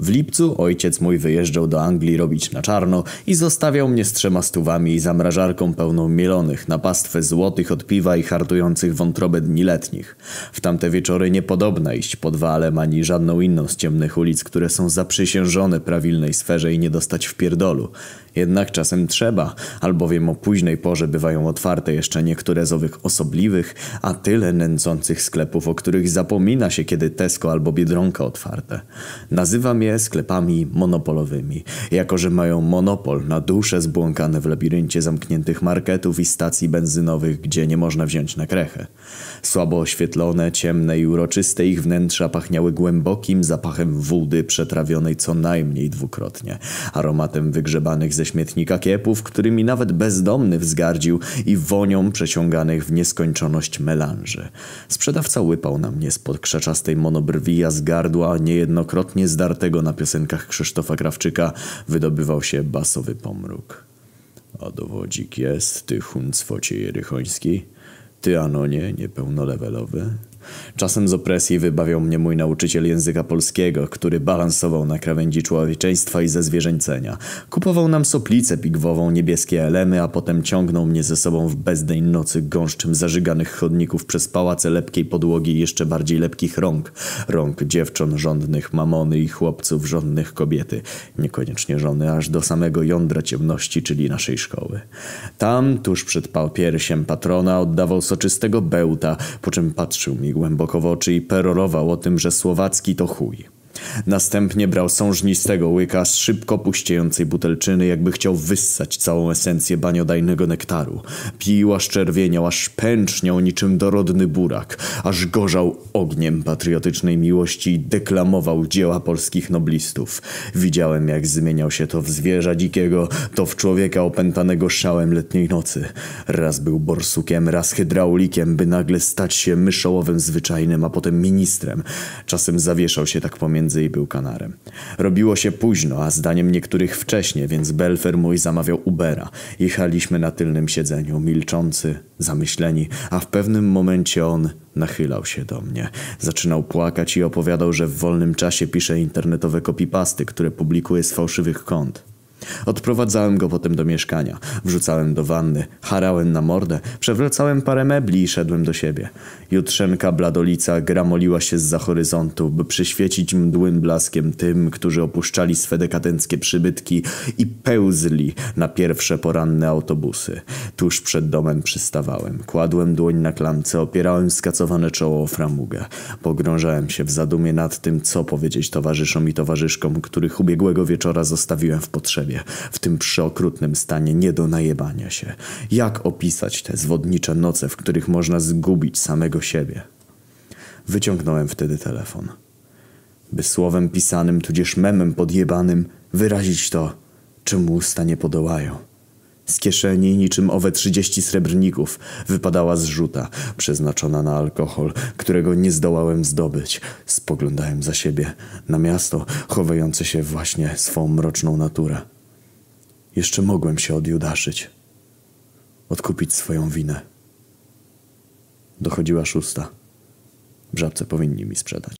W lipcu ojciec mój wyjeżdżał do Anglii robić na czarno i zostawiał mnie z trzema stówami i zamrażarką pełną mielonych na pastwę złotych od piwa i hartujących wątrobę dni letnich. W tamte wieczory niepodobna iść pod walem ani żadną inną z ciemnych ulic, które są zaprzysiężone prawilnej sferze i nie dostać w pierdolu. Jednak czasem trzeba, albowiem o późnej porze bywają otwarte jeszcze niektóre z owych osobliwych, a tyle nęcących sklepów, o których zapomina się, kiedy Tesco albo Biedronka otwarte. Nazywam je sklepami monopolowymi, jako że mają monopol na dusze zbłąkane w labiryncie zamkniętych marketów i stacji benzynowych, gdzie nie można wziąć na krechę. Słabo oświetlone, ciemne i uroczyste ich wnętrza pachniały głębokim zapachem wódy przetrawionej co najmniej dwukrotnie, aromatem wygrzebanych ze śmietnika kiepów, którymi nawet bezdomny wzgardził i wonią przeciąganych w nieskończoność melanży. Sprzedawca łypał na mnie spod krzaczastej monobrwi, a z gardła niejednokrotnie zdartego na piosenkach Krzysztofa Krawczyka wydobywał się basowy pomruk. A dowodzik jest, ty huncwocie jerychoński, ty anonie niepełnolevelowy. Czasem z opresji wybawiał mnie mój nauczyciel języka polskiego, który balansował na krawędzi człowieczeństwa i zezwierzęcenia. Kupował nam soplicę pigwową, niebieskie elemy, a potem ciągnął mnie ze sobą w bezdeń nocy gąszczem zażyganych chodników przez pałace lepkiej podłogi i jeszcze bardziej lepkich rąk. Rąk dziewcząt żądnych mamony i chłopców żądnych kobiety. Niekoniecznie żony, aż do samego jądra ciemności, czyli naszej szkoły. Tam, tuż przed piersiem patrona, oddawał soczystego bełta, po czym patrzył mi głęboko w oczy i perorował o tym, że słowacki to chuj. Następnie brał sążnistego łyka z szybko puściejącej butelczyny, jakby chciał wyssać całą esencję baniodajnego nektaru. Pił aż czerwieniał, aż pęczniał niczym dorodny burak, aż gorzał ogniem patriotycznej miłości i deklamował dzieła polskich noblistów. Widziałem, jak zmieniał się to w zwierza dzikiego, to w człowieka opętanego szałem letniej nocy. Raz był borsukiem, raz hydraulikiem, by nagle stać się myszołowym zwyczajnym, a potem ministrem. Czasem zawieszał się tak pomiędzy pieniędzy i był kanarem. Robiło się późno, a zdaniem niektórych wcześnie, więc Belfer mój zamawiał Ubera. Jechaliśmy na tylnym siedzeniu, milczący, zamyśleni, a w pewnym momencie on nachylał się do mnie. Zaczynał płakać i opowiadał, że w wolnym czasie pisze internetowe kopipasty, które publikuje z fałszywych kont. Odprowadzałem go potem do mieszkania. Wrzucałem do wanny, harałem na mordę, przewracałem parę mebli i szedłem do siebie. Jutrzenka bladolica gramoliła się z za horyzontu, by przyświecić mdłym blaskiem tym, którzy opuszczali swe dekadenckie przybytki i pełzli na pierwsze poranne autobusy. Tuż przed domem przystawałem. Kładłem dłoń na klamce, opierałem skacowane czoło o framugę. Pogrążałem się w zadumie nad tym, co powiedzieć towarzyszom i towarzyszkom, których ubiegłego wieczora zostawiłem w potrzebie w tym przeokrutnym stanie nie do najebania się. Jak opisać te zwodnicze noce, w których można zgubić samego siebie? Wyciągnąłem wtedy telefon. By słowem pisanym, tudzież memem podjebanym wyrazić to, czemu usta nie podołają. Z kieszeni, niczym owe trzydzieści srebrników, wypadała zrzuta, przeznaczona na alkohol, którego nie zdołałem zdobyć. Spoglądałem za siebie, na miasto, chowające się właśnie swą mroczną naturę. Jeszcze mogłem się odjudaszyć. Odkupić swoją winę. Dochodziła szósta. W żabce powinni mi sprzedać.